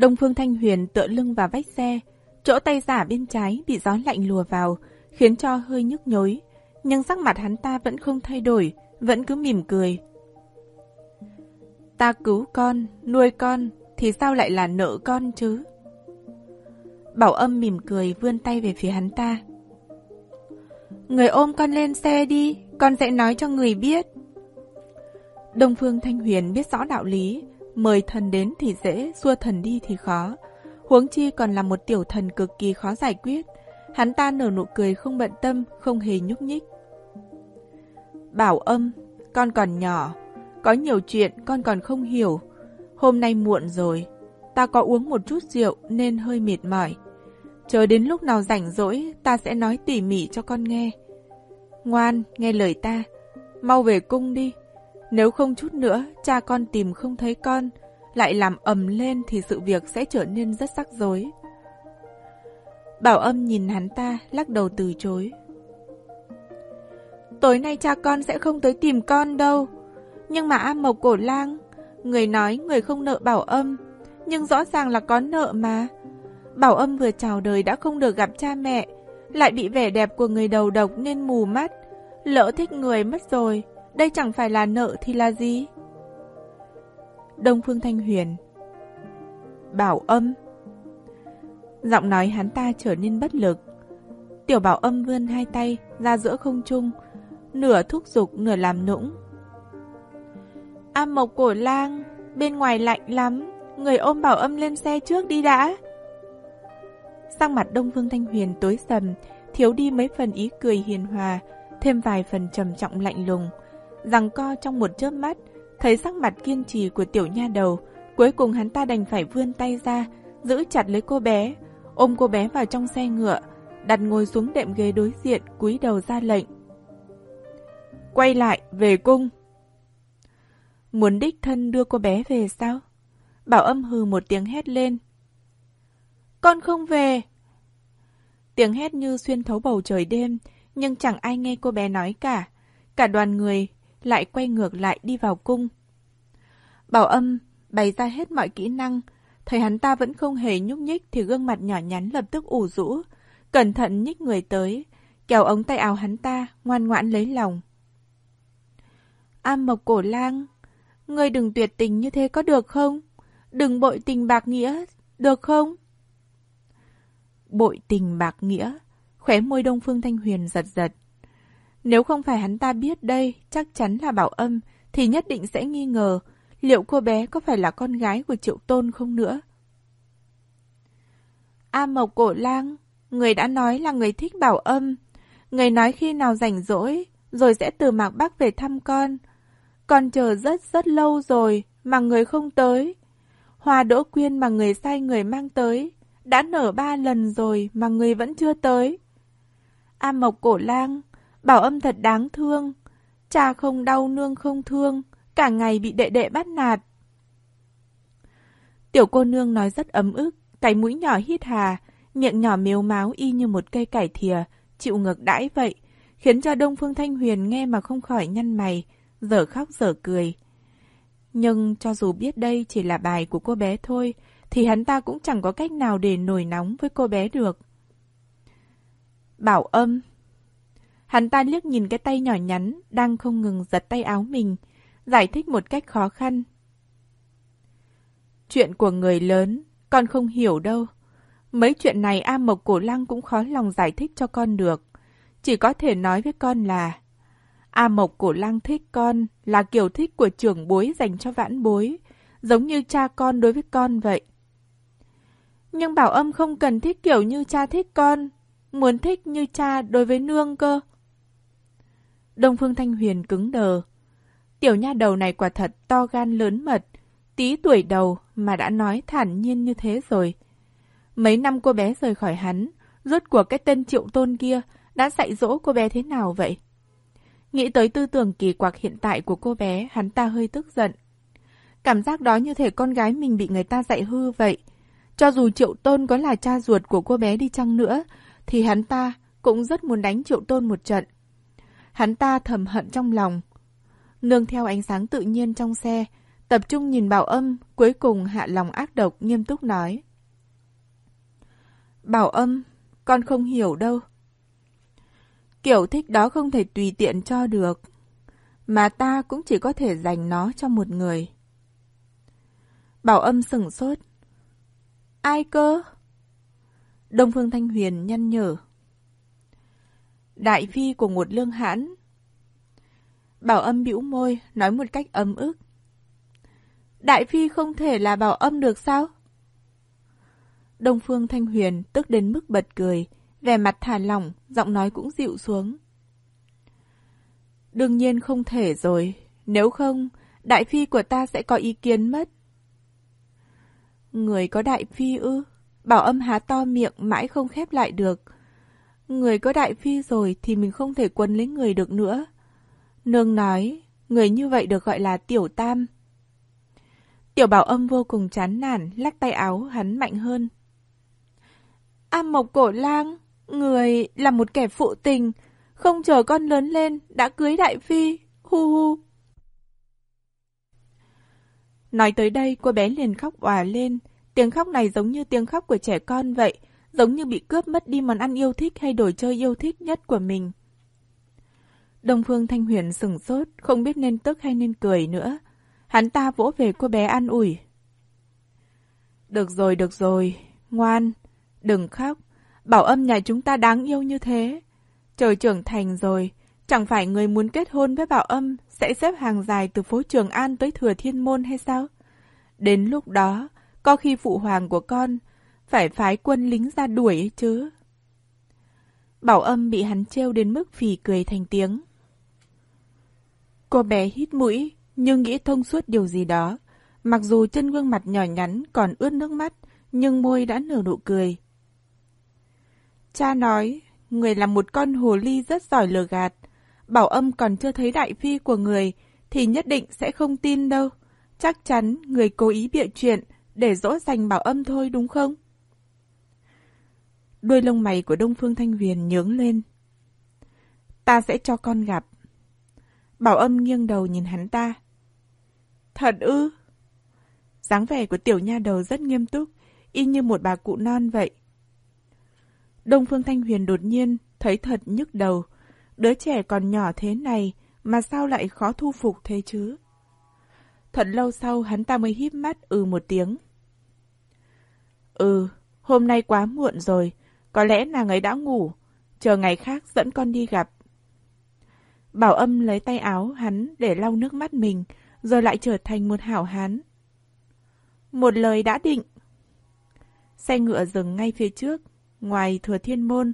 Đông Phương Thanh Huyền tựa lưng vào vách xe, chỗ tay giả bên trái bị gió lạnh lùa vào, khiến cho hơi nhức nhối. Nhưng sắc mặt hắn ta vẫn không thay đổi, vẫn cứ mỉm cười. Ta cứu con, nuôi con, thì sao lại là nợ con chứ? Bảo âm mỉm cười vươn tay về phía hắn ta. Người ôm con lên xe đi, con sẽ nói cho người biết. Đông Phương Thanh Huyền biết rõ đạo lý, mời thần đến thì dễ, xua thần đi thì khó. Huống chi còn là một tiểu thần cực kỳ khó giải quyết. Hắn ta nở nụ cười không bận tâm, không hề nhúc nhích. Bảo âm, con còn nhỏ, có nhiều chuyện con còn không hiểu. Hôm nay muộn rồi, ta có uống một chút rượu nên hơi mệt mỏi. Chờ đến lúc nào rảnh rỗi, ta sẽ nói tỉ mỉ cho con nghe. Ngoan, nghe lời ta, mau về cung đi. Nếu không chút nữa, cha con tìm không thấy con, lại làm ầm lên thì sự việc sẽ trở nên rất rắc rối. Bảo âm nhìn hắn ta, lắc đầu từ chối. Tối nay cha con sẽ không tới tìm con đâu. Nhưng mà A Mộc Cổ Lang, người nói người không nợ bảo âm, nhưng rõ ràng là có nợ mà. Bảo âm vừa chào đời đã không được gặp cha mẹ, lại bị vẻ đẹp của người đầu độc nên mù mắt. Lỡ thích người mất rồi, đây chẳng phải là nợ thì là gì? Đông Phương Thanh Huyền Bảo âm Giọng nói hắn ta trở nên bất lực. Tiểu bảo âm vươn hai tay ra giữa không trung, nửa thúc giục nửa làm nũng. A Mộc Cổ Lang, bên ngoài lạnh lắm, người ôm bảo âm lên xe trước đi đã. Sang mặt Đông Phương Thanh Huyền tối sầm, thiếu đi mấy phần ý cười hiền hòa, thêm vài phần trầm trọng lạnh lùng. Rằng co trong một chớp mắt, thấy sắc mặt kiên trì của tiểu nha đầu, cuối cùng hắn ta đành phải vươn tay ra, giữ chặt lấy cô bé, ôm cô bé vào trong xe ngựa, đặt ngồi xuống đệm ghế đối diện, cúi đầu ra lệnh. Quay lại, về cung. Muốn đích thân đưa cô bé về sao? Bảo âm hừ một tiếng hét lên. Con không về. Tiếng hét như xuyên thấu bầu trời đêm, nhưng chẳng ai nghe cô bé nói cả. Cả đoàn người lại quay ngược lại đi vào cung. Bảo âm bày ra hết mọi kỹ năng, thấy hắn ta vẫn không hề nhúc nhích thì gương mặt nhỏ nhắn lập tức ủ rũ, cẩn thận nhích người tới, kéo ống tay áo hắn ta, ngoan ngoãn lấy lòng. am Mộc Cổ Lang, ngươi đừng tuyệt tình như thế có được không? Đừng bội tình bạc nghĩa, được không? Bội tình bạc nghĩa, khóe môi Đông Phương Thanh Huyền giật giật. Nếu không phải hắn ta biết đây chắc chắn là bảo âm, thì nhất định sẽ nghi ngờ liệu cô bé có phải là con gái của Triệu Tôn không nữa. A Mộc Cổ Lang, người đã nói là người thích bảo âm. Người nói khi nào rảnh rỗi, rồi sẽ từ Mạc Bắc về thăm con. Con chờ rất rất lâu rồi, mà người không tới. Hoa đỗ quyên mà người sai người mang tới, đã nở ba lần rồi mà người vẫn chưa tới. A Mộc Cổ Lang, bảo âm thật đáng thương. Cha không đau nương không thương, cả ngày bị đệ đệ bắt nạt. Tiểu cô nương nói rất ấm ức, cái mũi nhỏ hít hà, miệng nhỏ miếu máu y như một cây cải thìa, chịu ngược đãi vậy, khiến cho Đông Phương Thanh Huyền nghe mà không khỏi nhăn mày, dở khóc dở cười. Nhưng cho dù biết đây chỉ là bài của cô bé thôi, thì hắn ta cũng chẳng có cách nào để nổi nóng với cô bé được. Bảo âm Hắn ta liếc nhìn cái tay nhỏ nhắn, đang không ngừng giật tay áo mình, giải thích một cách khó khăn. Chuyện của người lớn, con không hiểu đâu. Mấy chuyện này A Mộc Cổ Lăng cũng khó lòng giải thích cho con được. Chỉ có thể nói với con là A Mộc Cổ Lăng thích con là kiểu thích của trưởng bối dành cho vãn bối, giống như cha con đối với con vậy. Nhưng Bảo Âm không cần thích kiểu như cha thích con, muốn thích như cha đối với nương cơ. Đông Phương Thanh Huyền cứng đờ. Tiểu nha đầu này quả thật to gan lớn mật, tí tuổi đầu mà đã nói thản nhiên như thế rồi. Mấy năm cô bé rời khỏi hắn, rốt cuộc cái tên triệu tôn kia đã dạy dỗ cô bé thế nào vậy? Nghĩ tới tư tưởng kỳ quặc hiện tại của cô bé, hắn ta hơi tức giận. Cảm giác đó như thể con gái mình bị người ta dạy hư vậy. Cho dù triệu tôn có là cha ruột của cô bé đi chăng nữa, thì hắn ta cũng rất muốn đánh triệu tôn một trận. Hắn ta thầm hận trong lòng. Nương theo ánh sáng tự nhiên trong xe, Tập trung nhìn bảo âm, cuối cùng hạ lòng ác độc nghiêm túc nói. Bảo âm, con không hiểu đâu. Kiểu thích đó không thể tùy tiện cho được, mà ta cũng chỉ có thể dành nó cho một người. Bảo âm sửng sốt. Ai cơ? Đông Phương Thanh Huyền nhăn nhở. Đại phi của một lương hãn. Bảo âm bĩu môi, nói một cách ấm ức. Đại phi không thể là bảo âm được sao? Đông Phương Thanh Huyền tức đến mức bật cười, vẻ mặt thả lỏng, giọng nói cũng dịu xuống. Đương nhiên không thể rồi, nếu không, đại phi của ta sẽ có ý kiến mất. Người có đại phi ư? Bảo âm há to miệng mãi không khép lại được. Người có đại phi rồi thì mình không thể quân lấy người được nữa. Nương nói, người như vậy được gọi là tiểu tam. Tiểu bảo âm vô cùng chán nản, lắc tay áo hắn mạnh hơn. A Mộc Cổ Lang, người là một kẻ phụ tình, không chờ con lớn lên, đã cưới đại phi, hu hu. Nói tới đây, cô bé liền khóc òa lên. Tiếng khóc này giống như tiếng khóc của trẻ con vậy, giống như bị cướp mất đi món ăn yêu thích hay đồ chơi yêu thích nhất của mình. Đông Phương Thanh Huyền sừng sốt, không biết nên tức hay nên cười nữa. Hắn ta vỗ về cô bé an ủi. Được rồi, được rồi, ngoan, đừng khóc. Bảo âm nhà chúng ta đáng yêu như thế. Trời trưởng thành rồi, chẳng phải người muốn kết hôn với bảo âm sẽ xếp hàng dài từ phố Trường An tới Thừa Thiên Môn hay sao? Đến lúc đó, có khi phụ hoàng của con phải phái quân lính ra đuổi ấy chứ. Bảo âm bị hắn trêu đến mức phì cười thành tiếng. Cô bé hít mũi, nhưng nghĩ thông suốt điều gì đó. Mặc dù chân gương mặt nhỏ nhắn còn ướt nước mắt, nhưng môi đã nở nụ cười. Cha nói, người là một con hồ ly rất giỏi lừa gạt. Bảo âm còn chưa thấy đại phi của người, thì nhất định sẽ không tin đâu. Chắc chắn người cố ý bịa chuyện để dỗ dành bảo âm thôi đúng không? Đuôi lông mày của Đông Phương Thanh Huyền nhướng lên. Ta sẽ cho con gặp. Bảo âm nghiêng đầu nhìn hắn ta. Thật ư? dáng vẻ của tiểu nha đầu rất nghiêm túc, y như một bà cụ non vậy. Đông Phương Thanh Huyền đột nhiên thấy thật nhức đầu. Đứa trẻ còn nhỏ thế này mà sao lại khó thu phục thế chứ? Thật lâu sau hắn ta mới híp mắt ừ một tiếng. Ừ, hôm nay quá muộn rồi, có lẽ nàng ấy đã ngủ, chờ ngày khác dẫn con đi gặp. Bảo âm lấy tay áo hắn để lau nước mắt mình, rồi lại trở thành một hảo hán. Một lời đã định. Xe ngựa dừng ngay phía trước, ngoài thừa thiên môn,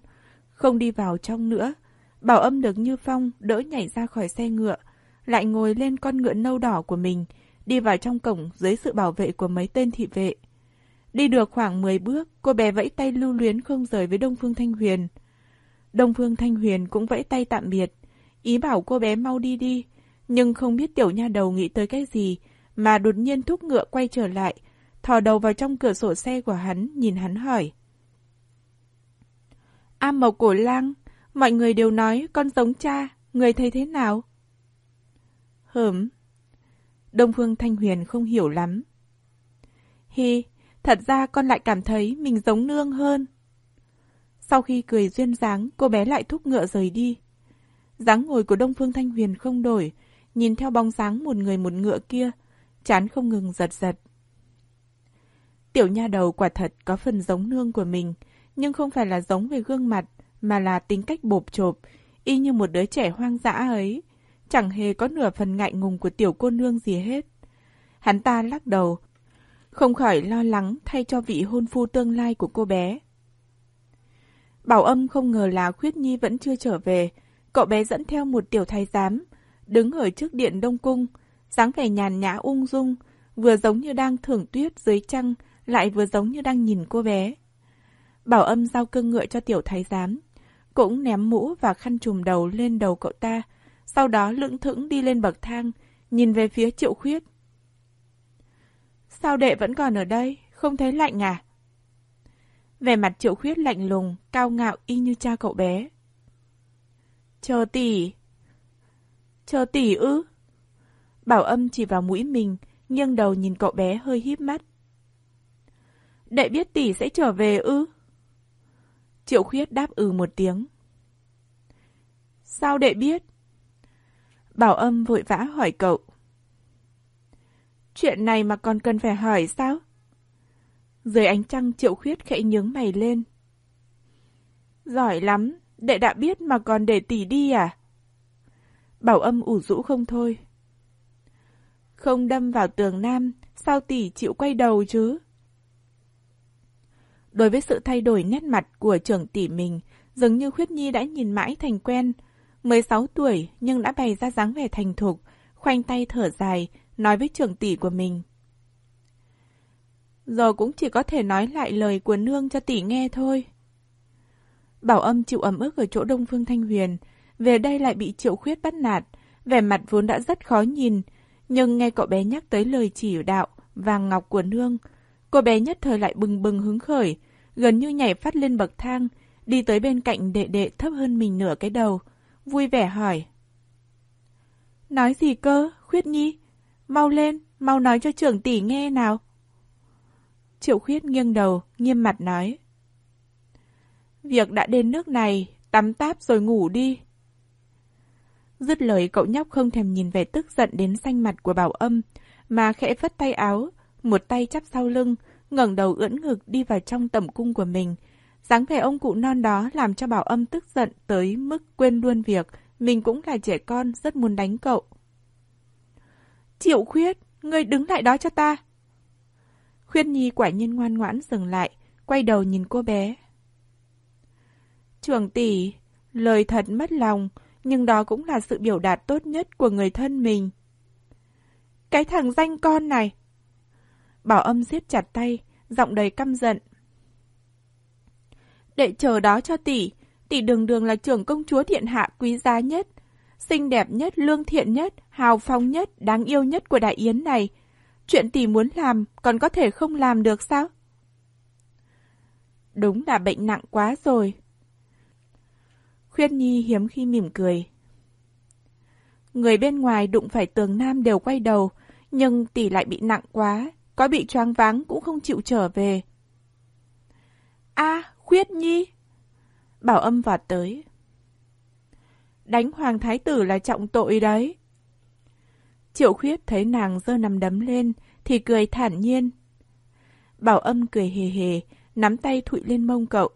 không đi vào trong nữa. Bảo âm được Như Phong đỡ nhảy ra khỏi xe ngựa, lại ngồi lên con ngựa nâu đỏ của mình, đi vào trong cổng dưới sự bảo vệ của mấy tên thị vệ. Đi được khoảng 10 bước, cô bé vẫy tay lưu luyến không rời với Đông Phương Thanh Huyền. Đông Phương Thanh Huyền cũng vẫy tay tạm biệt, ý bảo cô bé mau đi đi, nhưng không biết tiểu nha đầu nghĩ tới cái gì, mà đột nhiên thúc ngựa quay trở lại, thò đầu vào trong cửa sổ xe của hắn, nhìn hắn hỏi. A Mộc Cổ Lang, mọi người đều nói con giống cha, người thấy thế nào? Hửm. Đông Phương Thanh Huyền không hiểu lắm. Hi, thật ra con lại cảm thấy mình giống nương hơn. Sau khi cười duyên dáng, cô bé lại thúc ngựa rời đi. dáng ngồi của Đông Phương Thanh Huyền không đổi, nhìn theo bóng dáng một người một ngựa kia, chán không ngừng giật giật. Tiểu nha đầu quả thật có phần giống nương của mình, nhưng không phải là giống về gương mặt, mà là tính cách bộp chộp, y như một đứa trẻ hoang dã ấy. Chẳng hề có nửa phần ngại ngùng của tiểu cô nương gì hết. Hắn ta lắc đầu, không khỏi lo lắng thay cho vị hôn phu tương lai của cô bé. Bảo âm không ngờ là Khuyết Nhi vẫn chưa trở về, cậu bé dẫn theo một tiểu thái giám, đứng ở trước điện Đông Cung, dáng vẻ nhàn nhã ung dung, vừa giống như đang thưởng tuyết dưới trăng, lại vừa giống như đang nhìn cô bé. Bảo âm giao cương ngựa cho tiểu thái giám, cũng ném mũ và khăn trùm đầu lên đầu cậu ta, sau đó lững thững đi lên bậc thang, nhìn về phía triệu khuyết. Sao đệ vẫn còn ở đây, không thấy lạnh à? Vẻ mặt triệu khuyết lạnh lùng, cao ngạo y như cha cậu bé. Chờ tỷ. Chờ tỷ ư? Bảo âm chỉ vào mũi mình, nghiêng đầu nhìn cậu bé hơi híp mắt. Đệ biết tỷ sẽ trở về ư? Triệu khuyết đáp ừ một tiếng. Sao đệ biết? Bảo âm vội vã hỏi cậu. Chuyện này mà còn cần phải hỏi sao? Dưới ánh trăng triệu khuyết khẽ nhướng mày lên. Giỏi lắm, đệ đã biết mà còn để tỷ đi à? Bảo âm ủ rũ không thôi. Không đâm vào tường nam, sao tỷ chịu quay đầu chứ? Đối với sự thay đổi nét mặt của trưởng tỷ mình, dường như Khuyết Nhi đã nhìn mãi thành quen. 16 tuổi nhưng đã bày ra dáng vẻ thành thục, khoanh tay thở dài, nói với trưởng tỷ của mình. Giờ cũng chỉ có thể nói lại lời của nương cho tỷ nghe thôi. Bảo âm chịu ấm ức ở chỗ Đông Phương Thanh Huyền, về đây lại bị triệu khuyết bắt nạt, vẻ mặt vốn đã rất khó nhìn, nhưng nghe cậu bé nhắc tới lời chỉ đạo, vàng ngọc của nương, cô bé nhất thời lại bừng bừng hứng khởi, gần như nhảy phát lên bậc thang, đi tới bên cạnh đệ đệ thấp hơn mình nửa cái đầu, vui vẻ hỏi. Nói gì cơ, Khuyết Nhi? Mau lên, mau nói cho trưởng tỷ nghe nào. Triệu Khuyết nghiêng đầu, nghiêm mặt nói. Việc đã đến nước này, tắm táp rồi ngủ đi. Dứt lời cậu nhóc không thèm nhìn về tức giận đến xanh mặt của bảo âm, mà khẽ vất tay áo, một tay chắp sau lưng, ngẩng đầu ưỡn ngực đi vào trong tầm cung của mình. dáng vẻ ông cụ non đó làm cho bảo âm tức giận tới mức quên luôn việc mình cũng là trẻ con rất muốn đánh cậu. Triệu khuyết, ngươi đứng lại đó cho ta. Khuyết Nhi quả nhiên ngoan ngoãn dừng lại, quay đầu nhìn cô bé. Trường tỷ, lời thật mất lòng, nhưng đó cũng là sự biểu đạt tốt nhất của người thân mình. Cái thằng danh con này! Bảo âm siết chặt tay, giọng đầy căm giận. Để chờ đó cho tỷ, tỷ đường đường là trưởng công chúa thiện hạ quý giá nhất, xinh đẹp nhất, lương thiện nhất, hào phóng nhất, đáng yêu nhất của đại yến này. Chuyện tỷ muốn làm còn có thể không làm được sao? Đúng là bệnh nặng quá rồi. Khuyết Nhi hiếm khi mỉm cười. Người bên ngoài đụng phải tường nam đều quay đầu, nhưng tỷ lại bị nặng quá, có bị choáng váng cũng không chịu trở về. A, Khuyết Nhi! Bảo âm vọt tới. Đánh hoàng thái tử là trọng tội đấy. Triệu khuyết thấy nàng giơ nằm đấm lên, thì cười thản nhiên. Bảo âm cười hề hề, nắm tay thụy lên mông cậu.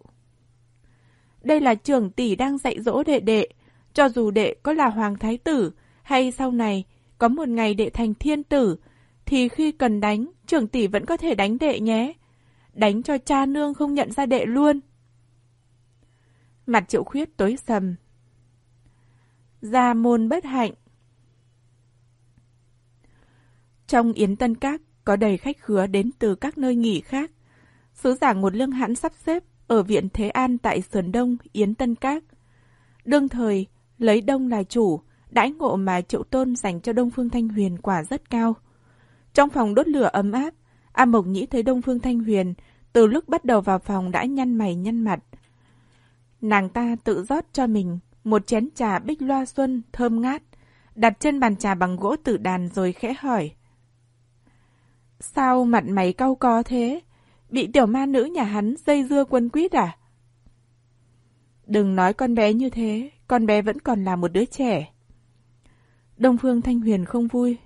Đây là trưởng tỷ đang dạy dỗ đệ đệ, cho dù đệ có là hoàng thái tử, hay sau này có một ngày đệ thành thiên tử, thì khi cần đánh, trưởng tỷ vẫn có thể đánh đệ nhé. Đánh cho cha nương không nhận ra đệ luôn. Mặt triệu khuyết tối sầm. Gia môn bất hạnh. Trong Yến Tân Các có đầy khách khứa đến từ các nơi nghỉ khác. Sứ giả một lương hãn sắp xếp ở Viện Thế An tại Sườn Đông, Yến Tân Các. Đương thời, lấy đông là chủ, đãi ngộ mà triệu tôn dành cho Đông Phương Thanh Huyền quả rất cao. Trong phòng đốt lửa ấm áp, A Mộc Nhĩ thấy Đông Phương Thanh Huyền từ lúc bắt đầu vào phòng đã nhăn mày nhăn mặt. Nàng ta tự rót cho mình một chén trà bích loa xuân thơm ngát, đặt trên bàn trà bằng gỗ tử đàn rồi khẽ hỏi. Sao mặt mày cau có thế? Bị tiểu ma nữ nhà hắn dây dưa quân quýt à? Đừng nói con bé như thế, con bé vẫn còn là một đứa trẻ. Đông Phương Thanh Huyền không vui.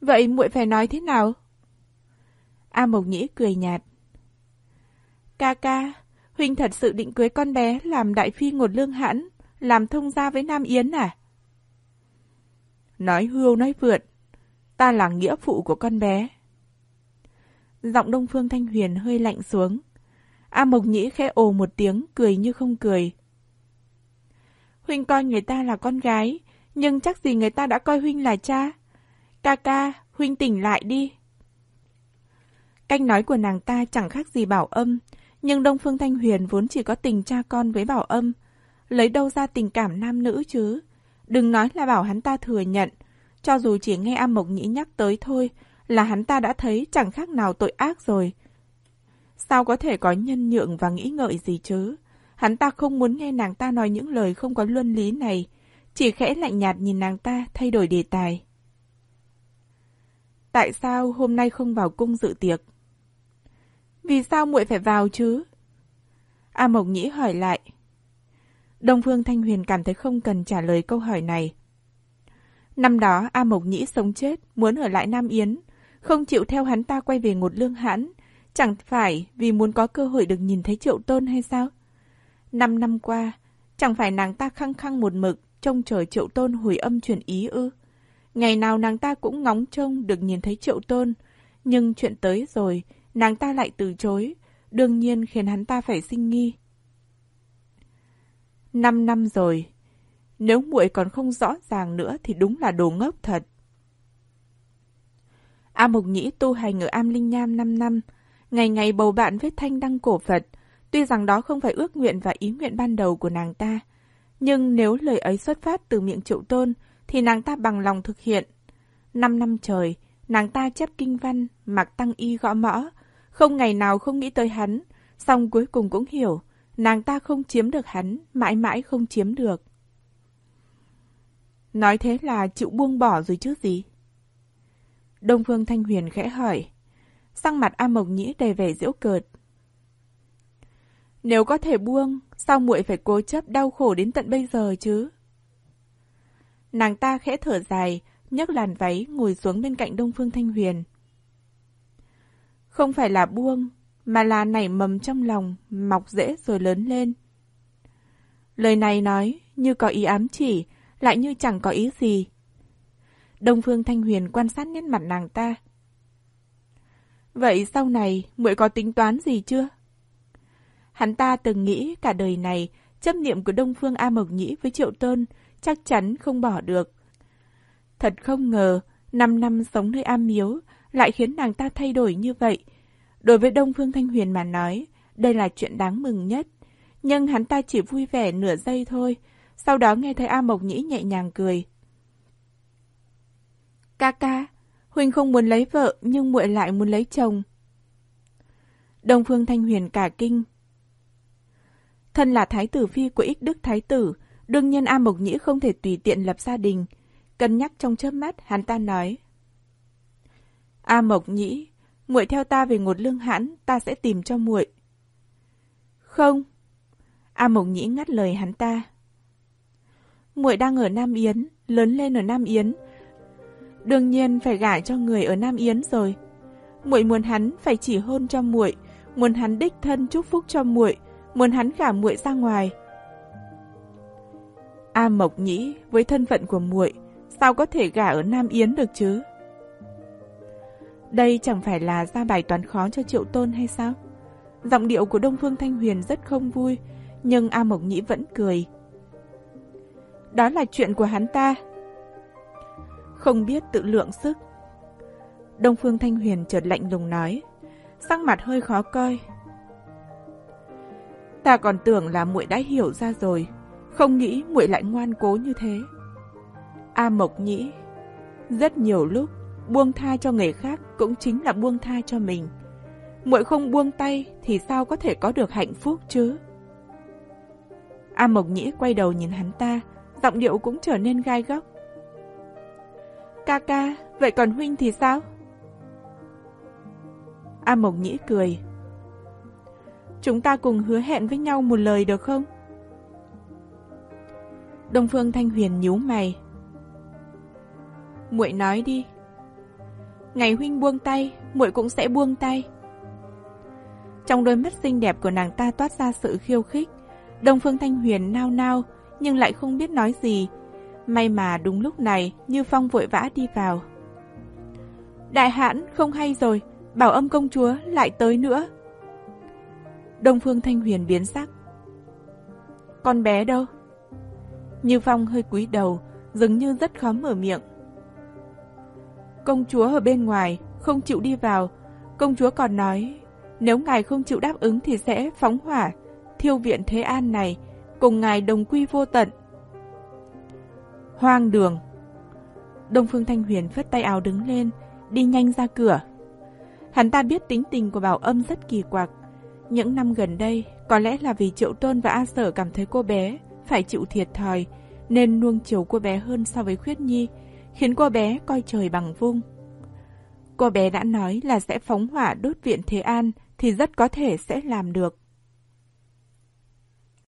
Vậy muội phải nói thế nào? A Mộc Nhĩ cười nhạt. Ca ca, Huynh thật sự định cưới con bé làm đại phi ngột lương hãn, làm thông gia với Nam Yến à? Nói hưu nói vượt, ta là nghĩa phụ của con bé. Giọng Đông Phương Thanh Huyền hơi lạnh xuống. A Mộc Nhĩ khẽ ồ một tiếng, cười như không cười. Huynh coi người ta là con gái, nhưng chắc gì người ta đã coi Huynh là cha. Ca ca, Huynh tỉnh lại đi. Canh nói của nàng ta chẳng khác gì bảo âm, nhưng Đông Phương Thanh Huyền vốn chỉ có tình cha con với bảo âm. Lấy đâu ra tình cảm nam nữ chứ? Đừng nói là bảo hắn ta thừa nhận. Cho dù chỉ nghe A Mộc Nhĩ nhắc tới thôi, là hắn ta đã thấy chẳng khác nào tội ác rồi. Sao có thể có nhân nhượng và nghĩ ngợi gì chứ? Hắn ta không muốn nghe nàng ta nói những lời không có luân lý này, chỉ khẽ lạnh nhạt nhìn nàng ta thay đổi đề tài. tại sao hôm nay không vào cung dự tiệc? Vì sao muội phải vào chứ? A Mộc Nhĩ hỏi lại. Đông Phương Thanh Huyền cảm thấy không cần trả lời câu hỏi này. Năm đó A Mộc Nhĩ sống chết, muốn ở lại Nam Yến, không chịu theo hắn ta quay về ngột lương hãn, chẳng phải vì muốn có cơ hội được nhìn thấy triệu tôn hay sao? Năm năm qua, chẳng phải nàng ta khăng khăng một mực, trông chờ triệu tôn hồi âm chuyển ý ư? Ngày nào nàng ta cũng ngóng trông được nhìn thấy triệu tôn, nhưng chuyện tới rồi, nàng ta lại từ chối, đương nhiên khiến hắn ta phải sinh nghi. Năm năm rồi, nếu muội còn không rõ ràng nữa thì đúng là đồ ngốc thật. A Mục Nhĩ tu hành ở Am Linh Nham 5 năm, ngày ngày bầu bạn với thanh đăng cổ Phật, tuy rằng đó không phải ước nguyện và ý nguyện ban đầu của nàng ta. Nhưng nếu lời ấy xuất phát từ miệng triệu tôn, thì nàng ta bằng lòng thực hiện. Năm năm trời, nàng ta chấp kinh văn, mặc tăng y gõ mõ, không ngày nào không nghĩ tới hắn, song cuối cùng cũng hiểu, nàng ta không chiếm được hắn, mãi mãi không chiếm được. Nói thế là chịu buông bỏ rồi chứ gì? Đông Phương Thanh Huyền khẽ hỏi. Sang mặt A Mộc Nhĩ đầy vẻ giễu cợt. Nếu có thể buông, sao muội phải cố chấp đau khổ đến tận bây giờ chứ? Nàng ta khẽ thở dài, nhấc làn váy ngồi xuống bên cạnh Đông Phương Thanh Huyền. Không phải là buông, mà là nảy mầm trong lòng, mọc rễ rồi lớn lên. Lời này nói như có ý ám chỉ, lại như chẳng có ý gì. Đông Phương Thanh Huyền quan sát nét mặt nàng ta. Vậy sau này, muội có tính toán gì chưa? Hắn ta từng nghĩ cả đời này, chấp niệm của Đông Phương A Mộc Nhĩ với Triệu Tôn chắc chắn không bỏ được. Thật không ngờ, 5 năm sống nơi am miếu lại khiến nàng ta thay đổi như vậy. Đối với Đông Phương Thanh Huyền mà nói, đây là chuyện đáng mừng nhất. Nhưng hắn ta chỉ vui vẻ nửa giây thôi, sau đó nghe thấy A Mộc Nhĩ nhẹ nhàng cười. Ca ca, Huynh không muốn lấy vợ nhưng muội lại muốn lấy chồng. Đông Phương Thanh Huyền cả kinh. Thân là thái tử phi của ích đức thái tử, đương nhiên A Mộc Nhĩ không thể tùy tiện lập gia đình. Cân nhắc trong chớp mắt, hắn ta nói. A Mộc Nhĩ, muội theo ta về ngột lương hãn, ta sẽ tìm cho muội. Không. A Mộc Nhĩ ngắt lời hắn ta. Muội đang ở Nam Yến, lớn lên ở Nam Yến, đương nhiên phải gả cho người ở Nam Yến rồi. Muội muốn hắn phải chỉ hôn cho muội, muốn hắn đích thân chúc phúc cho muội, muốn hắn gả muội ra ngoài. A Mộc Nhĩ với thân phận của muội, sao có thể gả ở Nam Yến được chứ? Đây chẳng phải là ra bài toán khó cho Triệu Tôn hay sao? Giọng điệu của Đông Phương Thanh Huyền rất không vui, nhưng A Mộc Nhĩ vẫn cười. Đó là chuyện của hắn ta, không biết tự lượng sức. Đông Phương Thanh Huyền chợt lạnh lùng nói, sắc mặt hơi khó coi. Ta còn tưởng là muội đã hiểu ra rồi, không nghĩ muội lại ngoan cố như thế. A Mộc Nhĩ, rất nhiều lúc buông tha cho người khác cũng chính là buông tha cho mình. Muội không buông tay thì sao có thể có được hạnh phúc chứ? A Mộc Nhĩ quay đầu nhìn hắn ta, giọng điệu cũng trở nên gai góc. Ca ca, vậy còn Huynh thì sao? A Mộc Nhĩ cười. Chúng ta cùng hứa hẹn với nhau một lời được không? Đông Phương Thanh Huyền nhíu mày. Muội nói đi. Ngày huynh buông tay, muội cũng sẽ buông tay. Trong đôi mắt xinh đẹp của nàng ta toát ra sự khiêu khích. Đông Phương Thanh Huyền nao nao, nhưng lại không biết nói gì, May mà đúng lúc này, Như Phong vội vã đi vào. Đại hãn không hay rồi, bảo âm công chúa lại tới nữa. Đông Phương Thanh Huyền biến sắc. Con bé đâu? Như Phong hơi cúi đầu, dường như rất khó mở miệng. Công chúa ở bên ngoài, không chịu đi vào. Công chúa còn nói, nếu ngài không chịu đáp ứng thì sẽ phóng hỏa, thiêu viện Thế An này, cùng ngài đồng quy vô tận. Hoang đường! Đông Phương Thanh Huyền phất tay áo đứng lên, đi nhanh ra cửa. Hắn ta biết tính tình của Bảo Âm rất kỳ quặc. Những năm gần đây, có lẽ là vì Triệu Tôn và A Sở cảm thấy cô bé phải chịu thiệt thòi, nên nuông chiều cô bé hơn so với Khuyết Nhi, khiến cô bé coi trời bằng vung. Cô bé đã nói là sẽ phóng hỏa đốt viện Thế An thì rất có thể sẽ làm được.